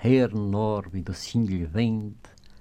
hören nur, wie das singel weint,